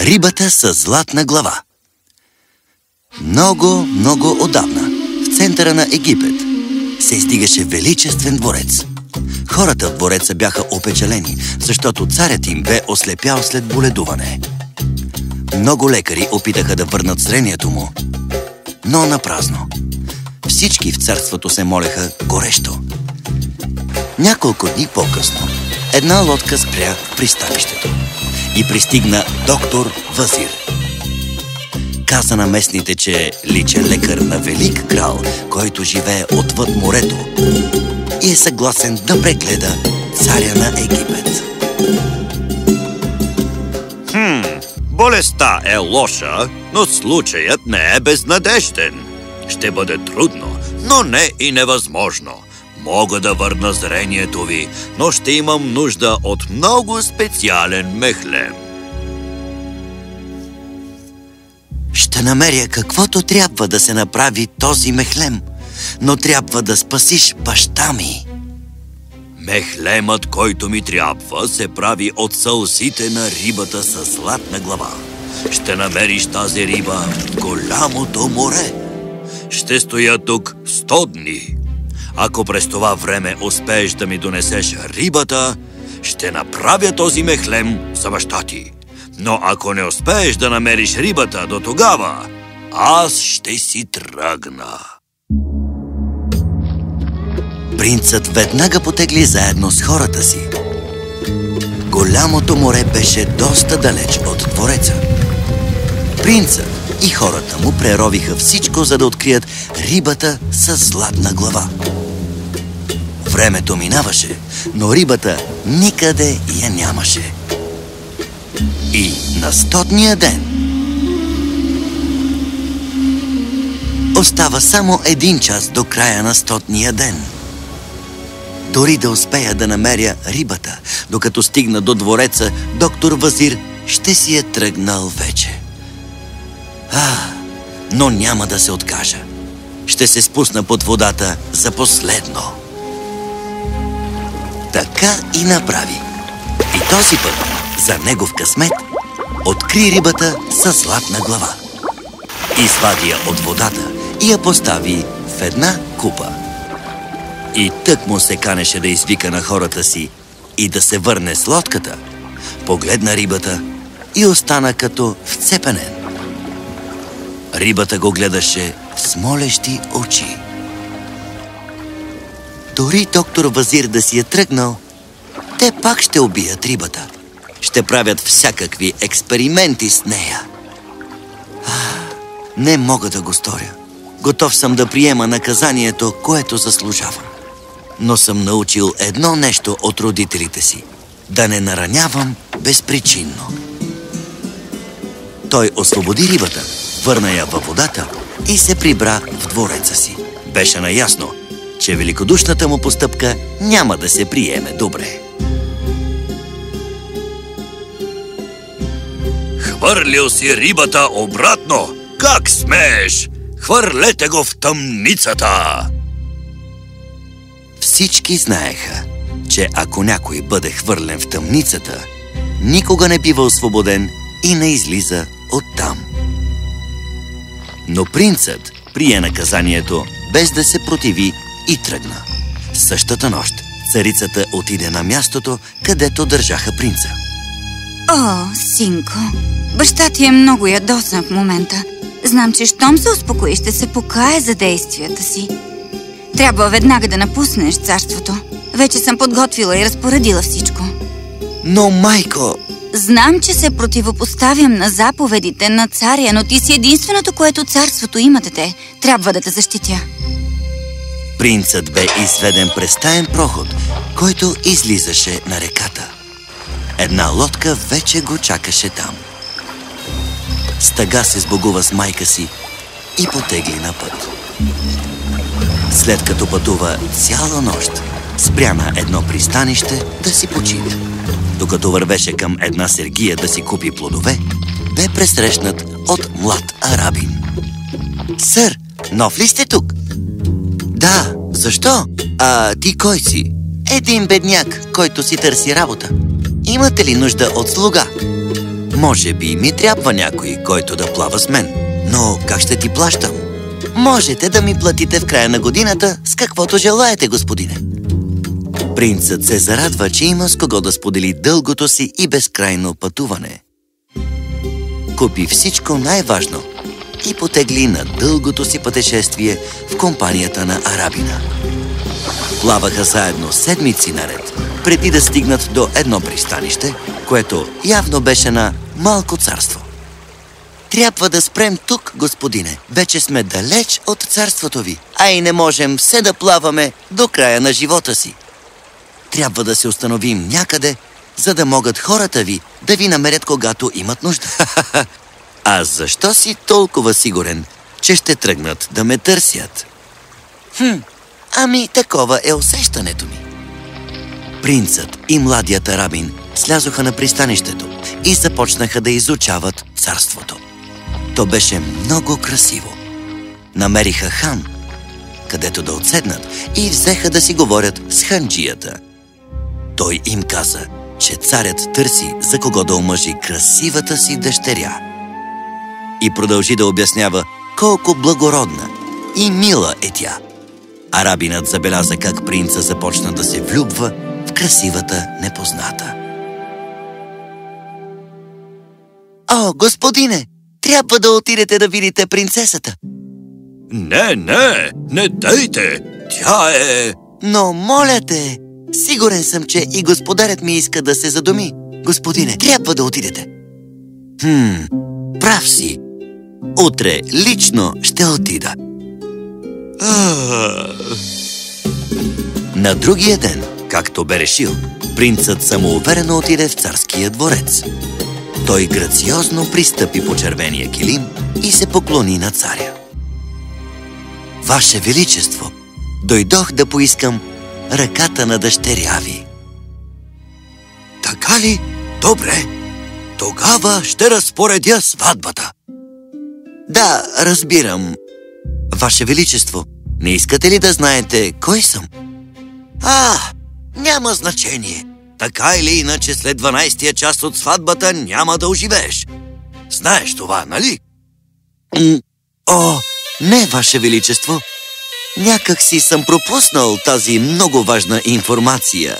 Рибата с златна глава Много, много отдавна, в центъра на Египет, се издигаше величествен дворец. Хората в двореца бяха опечалени, защото царят им бе ослепял след боледуване. Много лекари опитаха да върнат зрението му, но на празно. Всички в царството се молеха горещо. Няколко дни по-късно една лодка спря в пристанището и пристигна доктор Вазир. Каза на местните, че личен лекар на велик крал, който живее отвъд морето и е съгласен да прегледа царя на Египет. Хм, болестта е лоша, но случаят не е безнадежден. Ще бъде трудно, но не и невъзможно. Мога да върна зрението ви, но ще имам нужда от много специален мехлем. Ще намеря каквото трябва да се направи този мехлем, но трябва да спасиш баща ми. Мехлемът, който ми трябва, се прави от сълзите на рибата с златна глава. Ще намериш тази риба в голямото море. Ще стоя тук сто дни. Ако през това време успееш да ми донесеш рибата, ще направя този мехлем за баща ти. Но ако не успееш да намериш рибата до тогава, аз ще си тръгна. Принцът веднага потегли заедно с хората си. Голямото море беше доста далеч от двореца. Принцът и хората му преровиха всичко, за да открият рибата с златна глава. Времето минаваше, но рибата никъде я нямаше. И на стотния ден остава само един час до края на стотния ден. Дори да успея да намеря рибата, докато стигна до двореца, доктор Вазир ще си е тръгнал вече. А, но няма да се откажа. Ще се спусна под водата за последно. Така и направи. И този път, за негов късмет, откри рибата с златна глава. Извади я от водата и я постави в една купа. И тък му се канеше да извика на хората си и да се върне с лодката. Погледна рибата и остана като вцепенен. Рибата го гледаше с молещи очи. Дори доктор Вазир да си е тръгнал, те пак ще убият рибата. Ще правят всякакви експерименти с нея. А, не мога да го сторя. Готов съм да приема наказанието, което заслужавам. Но съм научил едно нещо от родителите си – да не наранявам безпричинно. Той освободи рибата, върна я във водата и се прибра в двореца си. Беше наясно, че великодушната му постъпка няма да се приеме добре. Хвърлил си рибата обратно! Как смееш? Хвърлете го в тъмницата! Всички знаеха, че ако някой бъде хвърлен в тъмницата, никога не бива освободен и не излиза оттам. Но принцът прие наказанието, без да се противи и тръгна. Същата нощ царицата отиде на мястото, където държаха принца. О, синко, баща ти е много ядосан в момента. Знам, че щом се успокои, ще се покае за действията си. Трябва веднага да напуснеш царството. Вече съм подготвила и разпоредила всичко. Но, майко... Знам, че се противопоставям на заповедите на царя, но ти си единственото, което царството има, дете. Трябва да те защитя. Принцът бе изведен през таен проход, който излизаше на реката. Една лодка вече го чакаше там. Стъга се сбогува с майка си и потегли на път. След като пътува цяла нощ, спря на едно пристанище да си почине. Докато вървеше към една сергия да си купи плодове, бе пресрещнат от млад арабин. Сър, нов ли сте тук? Да, защо? А ти кой си? Един бедняк, който си търси работа. Имате ли нужда от слуга? Може би ми трябва някой, който да плава с мен. Но как ще ти плащам? Можете да ми платите в края на годината с каквото желаете, господине. Принцът се зарадва, че има с кого да сподели дългото си и безкрайно пътуване. Купи всичко най-важно и потегли на дългото си пътешествие в компанията на Арабина. Плаваха заедно седмици наред, преди да стигнат до едно пристанище, което явно беше на малко царство. Трябва да спрем тук, господине. Вече сме далеч от царството ви, а и не можем все да плаваме до края на живота си. Трябва да се установим някъде, за да могат хората ви да ви намерят, когато имат нужда. а защо си толкова сигурен, че ще тръгнат да ме търсят? Хм, ами такова е усещането ми. Принцът и младият арабин слязоха на пристанището и започнаха да изучават царството. То беше много красиво. Намериха хан, където да отседнат и взеха да си говорят с ханджията. Той им каза, че царят търси за кого да омъжи красивата си дъщеря. И продължи да обяснява колко благородна и мила е тя. Арабинът забеляза как принца започна да се влюбва в красивата непозната. О, господине, трябва да отидете да видите принцесата. Не, не, не дайте! Тя е... Но моля те, сигурен съм, че и господарят ми иска да се задуми. Господине, трябва да отидете. Хм, прав си. Утре лично ще отида. На другия ден, както бе решил, принцът самоуверено отиде в царския дворец. Той грациозно пристъпи по червения килим и се поклони на царя. Ваше Величество, дойдох да поискам ръката на дъщеря ви. Така ли? Добре. Тогава ще разпоредя сватбата. Да, разбирам. Ваше Величество, не искате ли да знаете кой съм? А, няма значение. Така или иначе, след 12-тия час от сватбата няма да оживееш. Знаеш това, нали? М О, не, Ваше Величество. Някак си съм пропуснал тази много важна информация.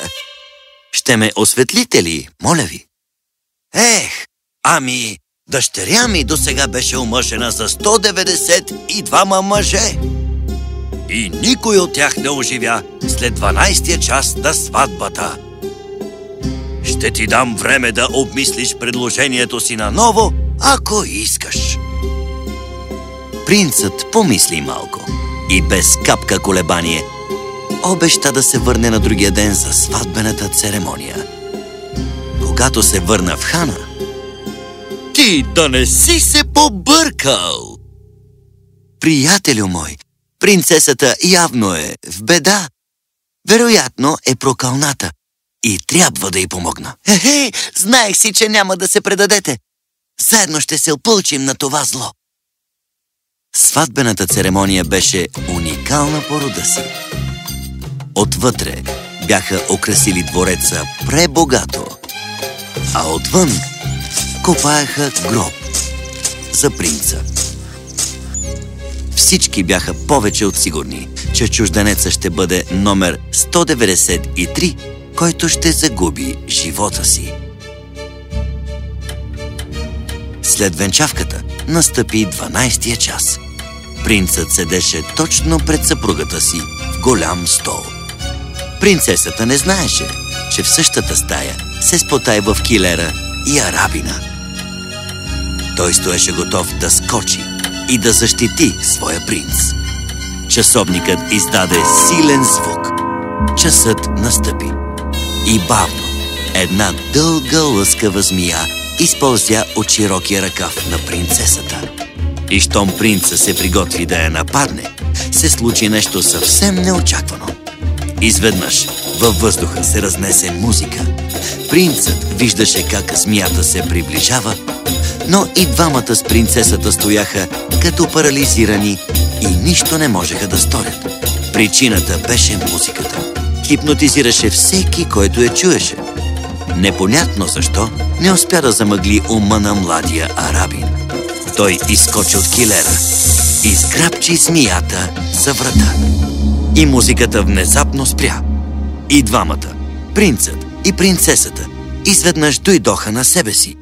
Ще ме осветлите ли, моля ви? Ех, ами, дъщеря ми до сега беше омъжена за 192 мъже. И никой от тях не оживя след 12-тия час на сватбата. Ще ти дам време да обмислиш предложението си наново, ако искаш. Принцът помисли малко и без капка колебание обеща да се върне на другия ден за сватбената церемония. Когато се върна в хана... Ти да не си се побъркал! Приятелю мой, принцесата явно е в беда. Вероятно е прокълната и трябва да й помогна. Хе-хе, знаех си, че няма да се предадете. Заедно ще се опълчим на това зло. Сватбената церемония беше уникална по рода си. Отвътре бяха украсили двореца пребогато, а отвън копаеха гроб за принца. Всички бяха повече от сигурни, че чужденеца ще бъде номер 193, който ще загуби живота си. След венчавката настъпи 12-тия час. Принцът седеше точно пред съпругата си в голям стол. Принцесата не знаеше, че в същата стая се спотай в килера и арабина. Той стоеше готов да скочи и да защити своя принц. Часовникът издаде силен звук. Часът настъпи. И бавно една дълга лъскава змия използя от широкия ръкав на принцесата. И щом принца се приготви да я нападне, се случи нещо съвсем неочаквано. Изведнъж във въздуха се разнесе музика. Принцът виждаше как змията се приближава, но и двамата с принцесата стояха като парализирани и нищо не можеха да сторят. Причината беше музиката. Хипнотизираше всеки, който я чуеше. Непонятно защо не успя да замъгли ума на младия арабин. Той изкочи от килера, изграбчи змията за врата. И музиката внезапно спря. И двамата, принцът и принцесата, изведнъж дойдоха на себе си.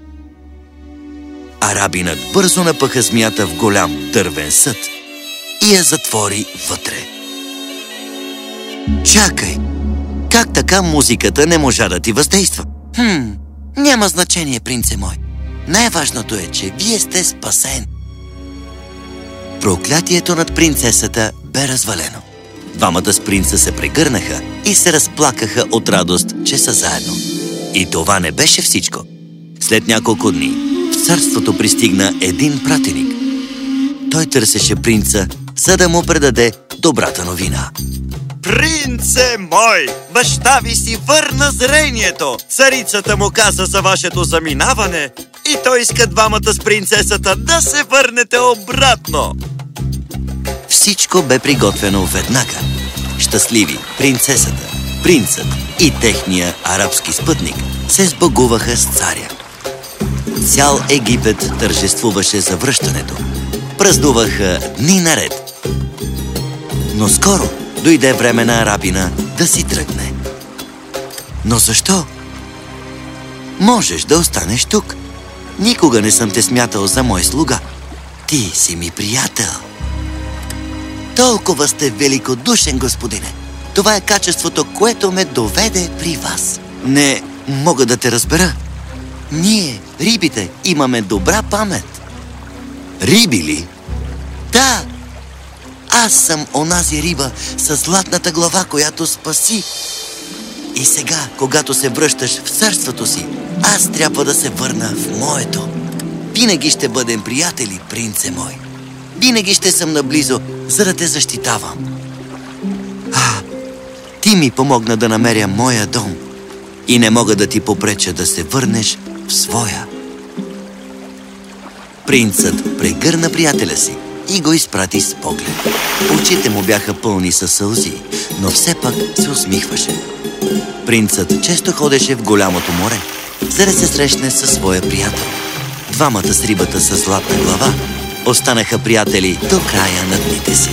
Арабинът бързо напъха змията в голям дървен съд и я затвори вътре. Чакай! Как така музиката не можа да ти въздейства? Хм, няма значение, принце мой. Най-важното е, че вие сте спасен. Проклятието над принцесата бе развалено. Двамата с принца се прегърнаха и се разплакаха от радост, че са заедно. И това не беше всичко. След няколко дни в царството пристигна един пратеник. Той търсеше принца, за да му предаде добрата новина. Принце мой, баща ви си върна зрението. Царицата му каза за вашето заминаване и той иска двамата с принцесата да се върнете обратно. Всичко бе приготвено веднага. Щастливи принцесата, принцът и техния арабски спътник се сбогуваха с царя. Цял Египет тържествуваше за връщането. Празнуваха дни наред. Но скоро дойде време на арабина да си тръгне. Но защо? Можеш да останеш тук. Никога не съм те смятал за мой слуга. Ти си ми приятел. Толкова сте великодушен, господине. Това е качеството, което ме доведе при вас. Не мога да те разбера. Ние, рибите, имаме добра памет. Риби ли? Да, аз съм онази риба с златната глава, която спаси. И сега, когато се връщаш в царството си, аз трябва да се върна в моето. Винаги ще бъдем приятели, принце мой. Винаги ще съм наблизо, за да те защитавам. А, ти ми помогна да намеря моя дом и не мога да ти попреча да се върнеш в своя. Принцът прегърна приятеля си и го изпрати с поглед. Очите му бяха пълни със сълзи, но все пак се усмихваше. Принцът често ходеше в голямото море, за да се срещне със своя приятел. Двамата с рибата с златна глава останаха приятели до края на дните си.